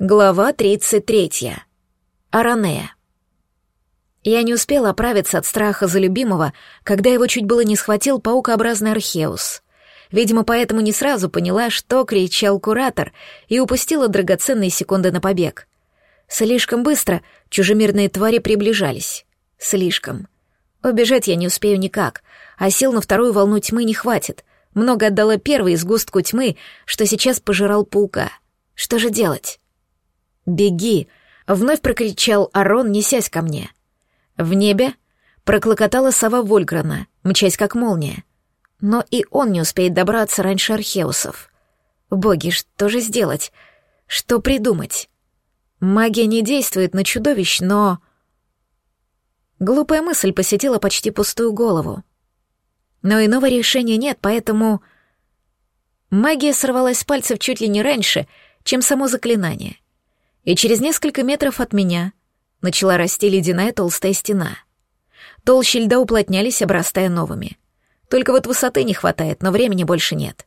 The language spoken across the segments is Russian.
Глава 33. Аранея. Я не успела оправиться от страха за любимого, когда его чуть было не схватил паукообразный археус. Видимо, поэтому не сразу поняла, что кричал куратор, и упустила драгоценные секунды на побег. Слишком быстро чужемирные твари приближались. Слишком. Убежать я не успею никак, а сил на вторую волну тьмы не хватит. Много отдала первой сгустку тьмы, что сейчас пожирал паука. Что же делать? «Беги!» — вновь прокричал Арон, несясь ко мне. В небе проклокотала сова Вольграна, мчась как молния. Но и он не успеет добраться раньше археусов. Боги, что же сделать? Что придумать? Магия не действует на чудовищ, но... Глупая мысль посетила почти пустую голову. Но иного решения нет, поэтому... Магия сорвалась с пальцев чуть ли не раньше, чем само заклинание — и через несколько метров от меня начала расти ледяная толстая стена. Толщи льда уплотнялись, обрастая новыми. Только вот высоты не хватает, но времени больше нет.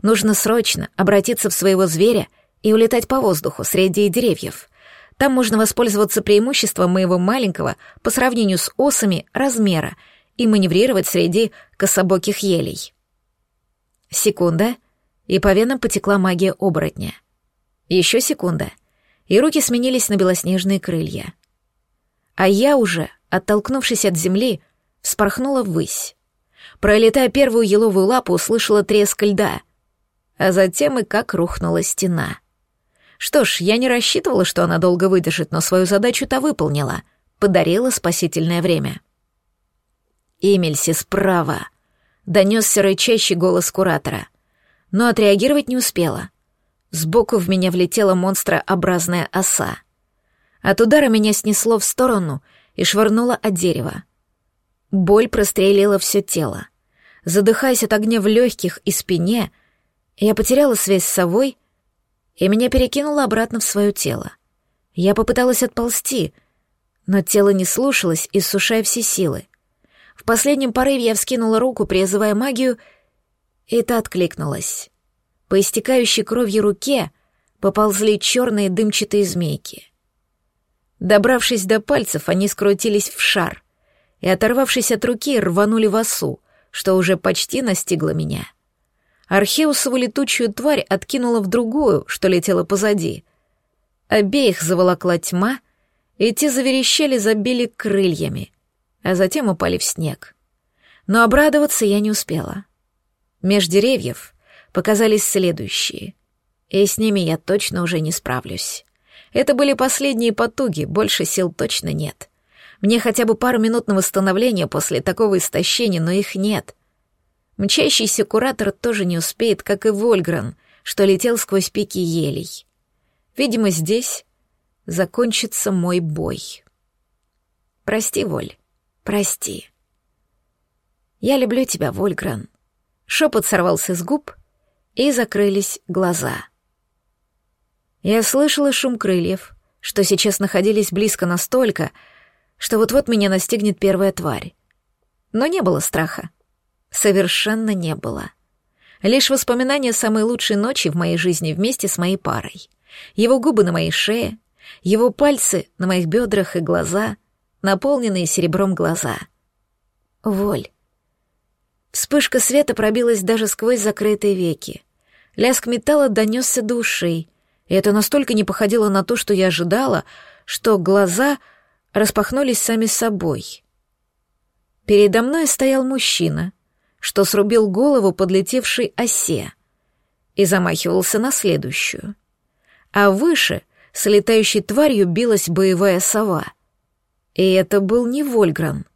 Нужно срочно обратиться в своего зверя и улетать по воздуху среди деревьев. Там можно воспользоваться преимуществом моего маленького по сравнению с осами размера и маневрировать среди кособоких елей. Секунда, и по венам потекла магия оборотня. Еще секунда — и руки сменились на белоснежные крылья. А я уже, оттолкнувшись от земли, вспорхнула ввысь. Пролетая первую еловую лапу, услышала треск льда, а затем и как рухнула стена. Что ж, я не рассчитывала, что она долго выдержит, но свою задачу-то выполнила, подарила спасительное время. «Эмильси, справа!» — донесся рычащий голос куратора. Но отреагировать не успела — Сбоку в меня влетела монстрообразная оса. От удара меня снесло в сторону и швырнуло от дерева. Боль прострелила все тело. Задыхаясь от огня в легких и спине, я потеряла связь с совой, и меня перекинуло обратно в свое тело. Я попыталась отползти, но тело не слушалось, иссушая все силы. В последнем порыве я вскинула руку, призывая магию, и та откликнулась. По истекающей кровью руке поползли черные дымчатые змейки. Добравшись до пальцев, они скрутились в шар и, оторвавшись от руки, рванули в осу, что уже почти настигло меня. Археусову летучую тварь откинула в другую, что летела позади. Обеих заволокла тьма, и те заверещали, забили крыльями, а затем упали в снег. Но обрадоваться я не успела. Меж деревьев показались следующие. И с ними я точно уже не справлюсь. Это были последние потуги, больше сил точно нет. Мне хотя бы пару минут на восстановление после такого истощения, но их нет. Мчащийся куратор тоже не успеет, как и Вольгран, что летел сквозь пики елей. Видимо, здесь закончится мой бой. Прости, Воль, прости. Я люблю тебя, Вольгран. Шепот сорвался с губ, и закрылись глаза. Я слышала шум крыльев, что сейчас находились близко настолько, что вот-вот меня настигнет первая тварь. Но не было страха. Совершенно не было. Лишь воспоминания самой лучшей ночи в моей жизни вместе с моей парой. Его губы на моей шее, его пальцы на моих бедрах и глаза, наполненные серебром глаза. Воль. Вспышка света пробилась даже сквозь закрытые веки. Лязг металла донесся до ушей, и это настолько не походило на то, что я ожидала, что глаза распахнулись сами собой. Передо мной стоял мужчина, что срубил голову подлетевшей осе и замахивался на следующую. А выше с летающей тварью билась боевая сова. И это был не Вольгран —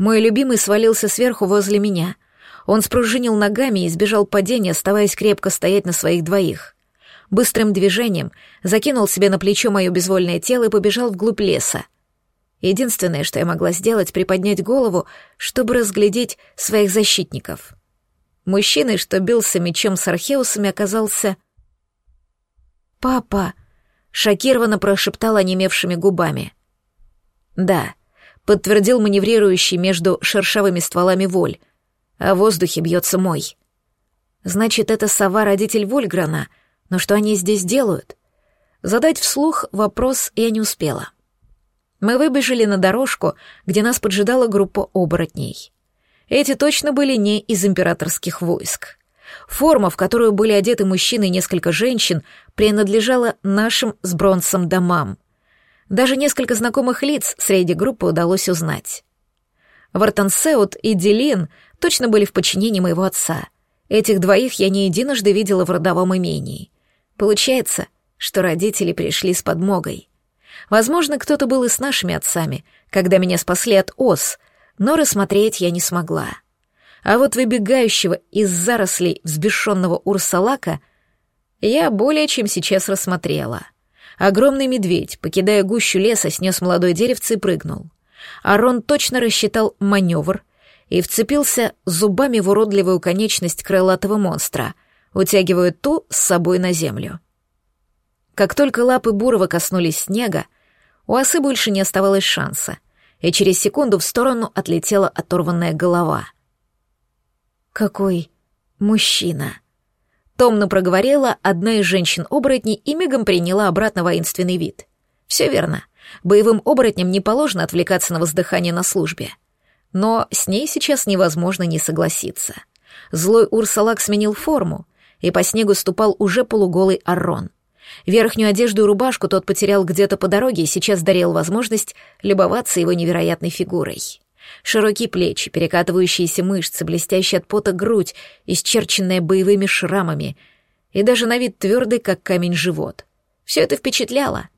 мой любимый свалился сверху возле меня. Он спружинил ногами и избежал падения, оставаясь крепко стоять на своих двоих. Быстрым движением закинул себе на плечо мое безвольное тело и побежал вглубь леса. Единственное, что я могла сделать, приподнять голову, чтобы разглядеть своих защитников. Мужчиной, что бился мечом с археусами, оказался... «Папа!» — шокированно прошептала онемевшими губами. «Да, подтвердил маневрирующий между шершавыми стволами воль, а в воздухе бьется мой. Значит, это сова родитель Вольграна, но что они здесь делают? Задать вслух вопрос я не успела. Мы выбежали на дорожку, где нас поджидала группа оборотней. Эти точно были не из императорских войск. Форма, в которую были одеты мужчины и несколько женщин, принадлежала нашим с Бронсом домам. Даже несколько знакомых лиц среди группы удалось узнать. Вартансеут и Делин точно были в подчинении моего отца. Этих двоих я не единожды видела в родовом имении. Получается, что родители пришли с подмогой. Возможно, кто-то был и с нашими отцами, когда меня спасли от ос, но рассмотреть я не смогла. А вот выбегающего из зарослей взбешенного урсалака я более чем сейчас рассмотрела. Огромный медведь, покидая гущу леса, снес молодой деревце и прыгнул. Арон точно рассчитал маневр и вцепился зубами в уродливую конечность крылатого монстра, утягивая ту с собой на землю. Как только лапы Бурова коснулись снега, у осы больше не оставалось шанса, и через секунду в сторону отлетела оторванная голова. «Какой мужчина!» Томно проговорила одна из женщин-оборотней и мигом приняла обратно воинственный вид. «Все верно. Боевым оборотням не положено отвлекаться на воздыхание на службе. Но с ней сейчас невозможно не согласиться. Злой Урсалак сменил форму, и по снегу ступал уже полуголый Аррон. Верхнюю одежду и рубашку тот потерял где-то по дороге и сейчас дарил возможность любоваться его невероятной фигурой. Широкие плечи, перекатывающиеся мышцы, блестящая от пота грудь, исчерченная боевыми шрамами, и даже на вид твердый, как камень, живот. Все это впечатляло.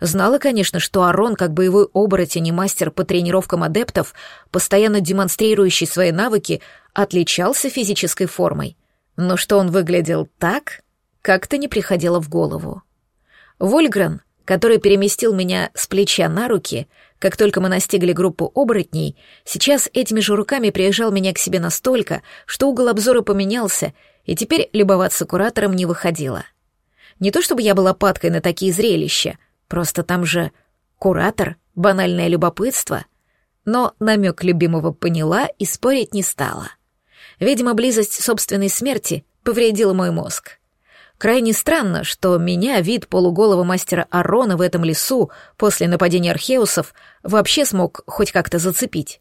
Знала, конечно, что Арон, как боевой оборотень и мастер по тренировкам адептов, постоянно демонстрирующий свои навыки, отличался физической формой. Но что он выглядел так, как-то не приходило в голову. Вольгрен, который переместил меня с плеча на руки, как только мы настигли группу оборотней, сейчас этими же руками приезжал меня к себе настолько, что угол обзора поменялся, и теперь любоваться куратором не выходило. Не то чтобы я была падкой на такие зрелища, просто там же куратор, банальное любопытство, но намек любимого поняла и спорить не стала. Видимо, близость собственной смерти повредила мой мозг. Крайне странно, что меня вид полуголого мастера Арона в этом лесу после нападения археусов вообще смог хоть как-то зацепить.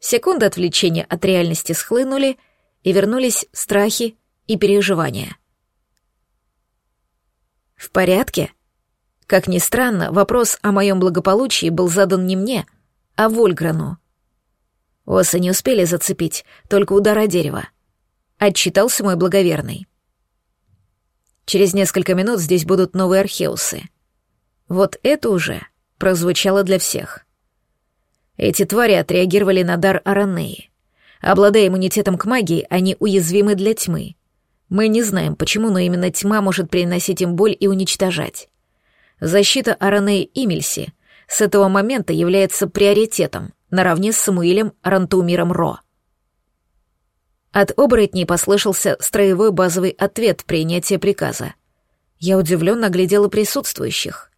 Секунды отвлечения от реальности схлынули, и вернулись страхи и переживания. «В порядке?» Как ни странно, вопрос о моем благополучии был задан не мне, а Вольграну. Осы не успели зацепить, только удара дерева. Отчитался мой благоверный. Через несколько минут здесь будут новые археусы. Вот это уже прозвучало для всех. Эти твари отреагировали на дар Аранеи. Обладая иммунитетом к магии, они уязвимы для тьмы. Мы не знаем, почему, но именно тьма может приносить им боль и уничтожать. Защита Аранеи Имельси с этого момента является приоритетом, наравне с Самуилем Рантумиром Ро. От оборотней послышался строевой базовый ответ принятия приказа. Я удивленно глядела присутствующих.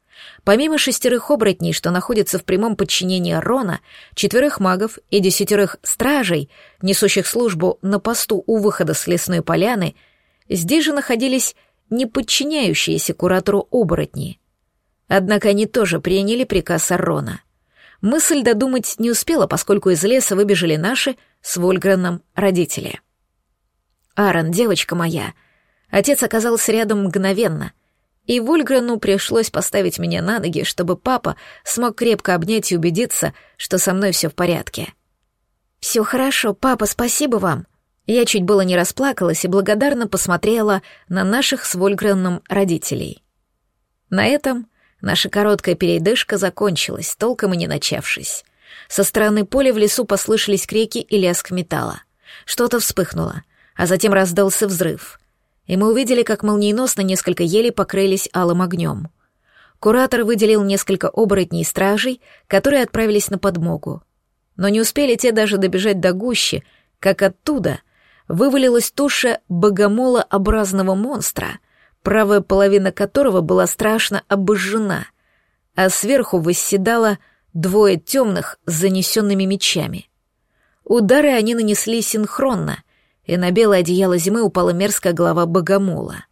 Помимо шестерых оборотней, что находятся в прямом подчинении Рона, четверых магов и десятерых стражей, несущих службу на посту у выхода с лесной поляны, здесь же находились не подчиняющиеся куратору оборотни. Однако они тоже приняли приказ Аррона. Мысль додумать не успела, поскольку из леса выбежали наши с Вольграном родители. «Аарон, девочка моя!» Отец оказался рядом мгновенно, и Вольграну пришлось поставить меня на ноги, чтобы папа смог крепко обнять и убедиться, что со мной все в порядке. «Все хорошо, папа, спасибо вам!» Я чуть было не расплакалась и благодарно посмотрела на наших с Вольграном родителей. На этом наша короткая передышка закончилась, толком и не начавшись. Со стороны поля в лесу послышались крики и лязг металла. Что-то вспыхнуло, а затем раздался взрыв. И мы увидели, как молниеносно несколько елей покрылись алым огнем. Куратор выделил несколько оборотней стражей, которые отправились на подмогу. Но не успели те даже добежать до гущи, как оттуда вывалилась туша богомолообразного монстра, правая половина которого была страшно обожжена, а сверху восседала двое темных с занесенными мечами. Удары они нанесли синхронно, и на белое одеяло зимы упала мерзкая голова богомола.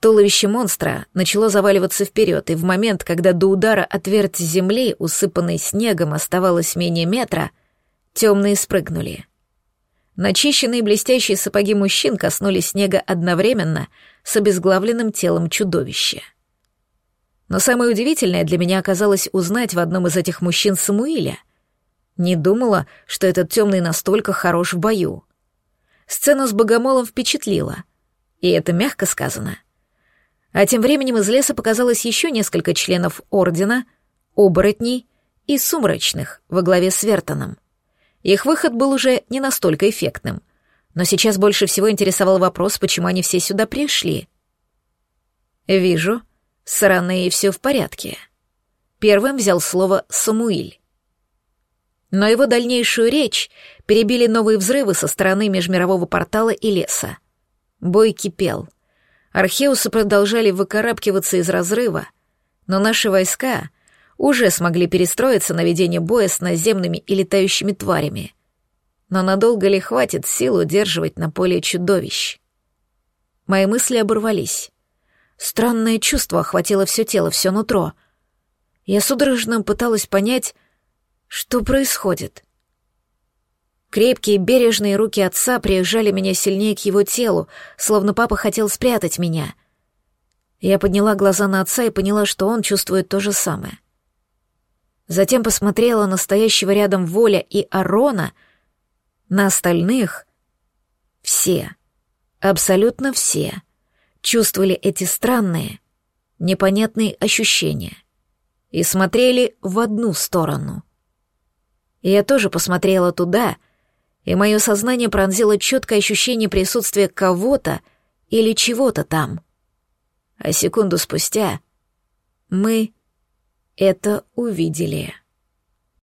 Туловище монстра начало заваливаться вперед, и в момент, когда до удара отверть земли, усыпанной снегом, оставалось менее метра, темные спрыгнули. Начищенные блестящие сапоги мужчин коснулись снега одновременно с обезглавленным телом чудовища. Но самое удивительное для меня оказалось узнать в одном из этих мужчин Самуиля. Не думала, что этот темный настолько хорош в бою. Сцена с богомолом впечатлила, и это мягко сказано. А тем временем из леса показалось еще несколько членов Ордена, оборотней и сумрачных во главе с Вертоном. Их выход был уже не настолько эффектным, но сейчас больше всего интересовал вопрос, почему они все сюда пришли. «Вижу, с Раней все в порядке». Первым взял слово Самуиль. Но его дальнейшую речь перебили новые взрывы со стороны межмирового портала и леса. Бой кипел. Археусы продолжали выкарабкиваться из разрыва, но наши войска уже смогли перестроиться на ведение боя с наземными и летающими тварями. Но надолго ли хватит сил удерживать на поле чудовищ? Мои мысли оборвались. Странное чувство охватило все тело, все нутро. Я судорожно пыталась понять, что происходит. Крепкие бережные руки отца приезжали меня сильнее к его телу, словно папа хотел спрятать меня. Я подняла глаза на отца и поняла, что он чувствует то же самое. Затем посмотрела на стоящего рядом Воля и Арона, на остальных. Все, абсолютно все, чувствовали эти странные, непонятные ощущения и смотрели в одну сторону. Я тоже посмотрела туда, и мое сознание пронзило четкое ощущение присутствия кого-то или чего-то там. А секунду спустя мы это увидели.